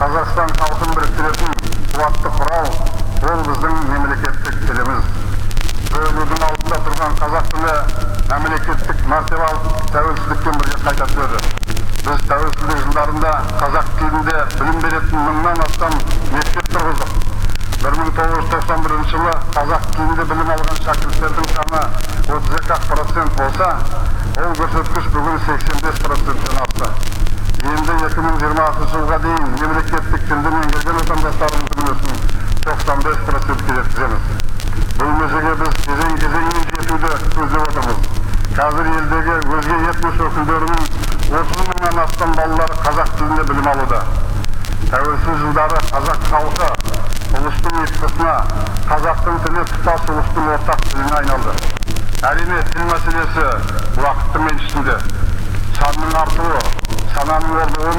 қазақстан халқын біріктіретін қуатты құрал ол біздің мемлекеттік тіліміз. Жойылудың алдында тұрған қазақ тілі мемлекеттік мәртебе алып тәуелсіздікпен бірге қайта түседі. Біз тәуелсіздік жылдарында қазақ тілінде білім беретін мыңнан астам мектеп тұрғыздық. бір мың тоғыз жүз тоқсан бірінші жылы қазақ тілінде білім алған шәкірттердің саны отыз екі ақ процент болса ол көрсеткіш бүгін сексен бес проценттен асты. Енді екі мың жиырмасыншы жылға дейін бес процентке жеткіземіз бұл межеге біз кезең кезеңмен жетуді көздеп отырмыз қазір елдегі өзге этнос өкілдерінің отыз мыңнан астам балалары қазақ тілінде білім алуда. Тәуелсіз жылдары қазақ халқы ұлыстың ұйытқысына қазақтың тілі тұтас ұлыстың ортақ тіліне айналды әрине тіл мәселесі уақыттың еншісінде санның артуы сананың орнығуының